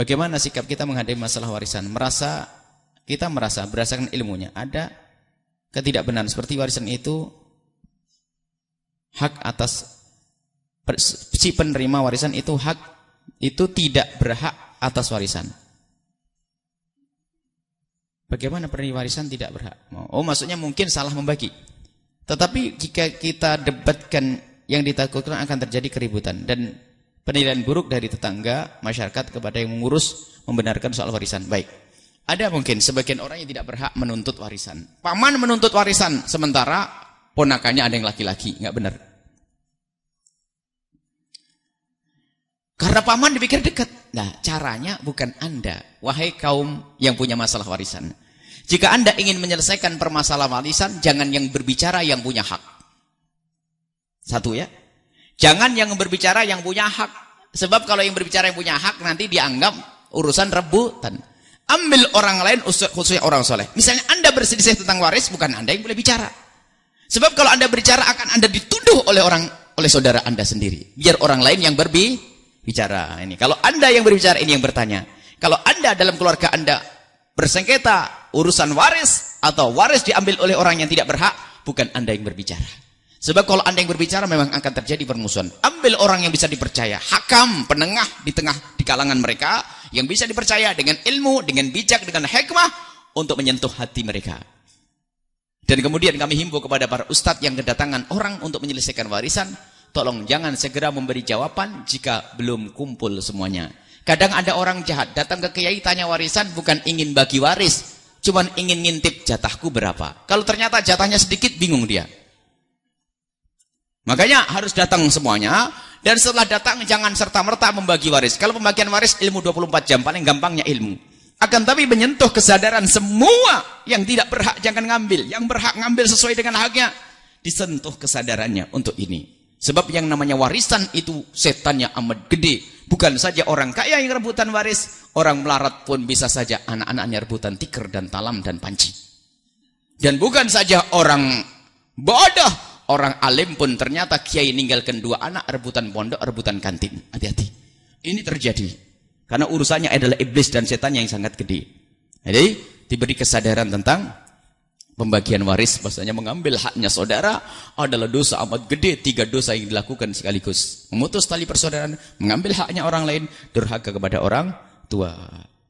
Bagaimana sikap kita menghadapi masalah warisan? Merasa kita merasa berdasarkan ilmunya ada ketidakbenaran seperti warisan itu hak atas si penerima warisan itu hak itu tidak berhak atas warisan. Bagaimana penerima warisan tidak berhak? Oh, maksudnya mungkin salah membagi. Tetapi jika kita debatkan yang ditakutkan akan terjadi keributan dan penilaian buruk dari tetangga, masyarakat kepada yang mengurus membenarkan soal warisan. Baik. Ada mungkin sebagian orang yang tidak berhak menuntut warisan. Paman menuntut warisan sementara ponakannya ada yang laki-laki, nggak benar. Karena paman dipikir dekat. Nah, caranya bukan Anda, wahai kaum yang punya masalah warisan. Jika Anda ingin menyelesaikan permasalahan warisan, jangan yang berbicara yang punya hak. Satu ya. Jangan yang berbicara yang punya hak. Sebab kalau yang berbicara yang punya hak nanti dianggap urusan rebutan. Ambil orang lain khususnya orang soleh. Misalnya Anda berselisih tentang waris, bukan Anda yang boleh bicara. Sebab kalau Anda berbicara akan Anda dituduh oleh orang oleh saudara Anda sendiri. Biar orang lain yang berbicara. Ini kalau Anda yang berbicara ini yang bertanya. Kalau Anda dalam keluarga Anda bersengketa urusan waris atau waris diambil oleh orang yang tidak berhak, bukan Anda yang berbicara. Sebab kalau Anda yang berbicara memang akan terjadi permusuhan. Ambil orang yang bisa dipercaya, hakam, penengah di tengah di kalangan mereka yang bisa dipercaya dengan ilmu, dengan bijak, dengan hikmah untuk menyentuh hati mereka. Dan kemudian kami himbau kepada para ustadz yang kedatangan orang untuk menyelesaikan warisan, tolong jangan segera memberi jawaban jika belum kumpul semuanya. Kadang ada orang jahat datang ke kiai tanya warisan bukan ingin bagi waris, cuman ingin ngintip jatahku berapa. Kalau ternyata jatahnya sedikit bingung dia. Makanya harus datang semuanya dan setelah datang jangan serta-merta membagi waris. Kalau pembagian waris ilmu 24 jam paling gampangnya ilmu. Akan tapi menyentuh kesadaran semua yang tidak berhak jangan ngambil, yang berhak ngambil sesuai dengan haknya disentuh kesadarannya untuk ini. Sebab yang namanya warisan itu setannya amat gede. Bukan saja orang kaya yang rebutan waris, orang melarat pun bisa saja anak-anaknya rebutan tikar dan talam dan panci. Dan bukan saja orang bodoh, orang alim pun ternyata kiai meninggalkan dua anak rebutan pondok, rebutan kantin. Hati-hati. Ini terjadi. Karena urusannya adalah iblis dan setan yang sangat gede. Jadi diberi kesadaran tentang pembagian waris bahasanya mengambil haknya saudara adalah dosa amat gede tiga dosa yang dilakukan sekaligus memutus tali persaudaraan mengambil haknya orang lain durhaka kepada orang tua